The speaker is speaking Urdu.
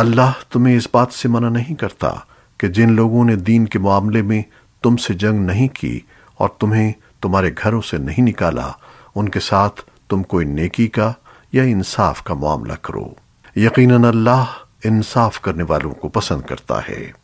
اللہ تمہیں اس بات سے منع نہیں کرتا کہ جن لوگوں نے دین کے معاملے میں تم سے جنگ نہیں کی اور تمہیں تمہارے گھروں سے نہیں نکالا، ان کے ساتھ تم کوئی نیکی کا یا انصاف کا معاملہ کرو۔ یقیناً اللہ انصاف کرنے والوں کو پسند کرتا ہے۔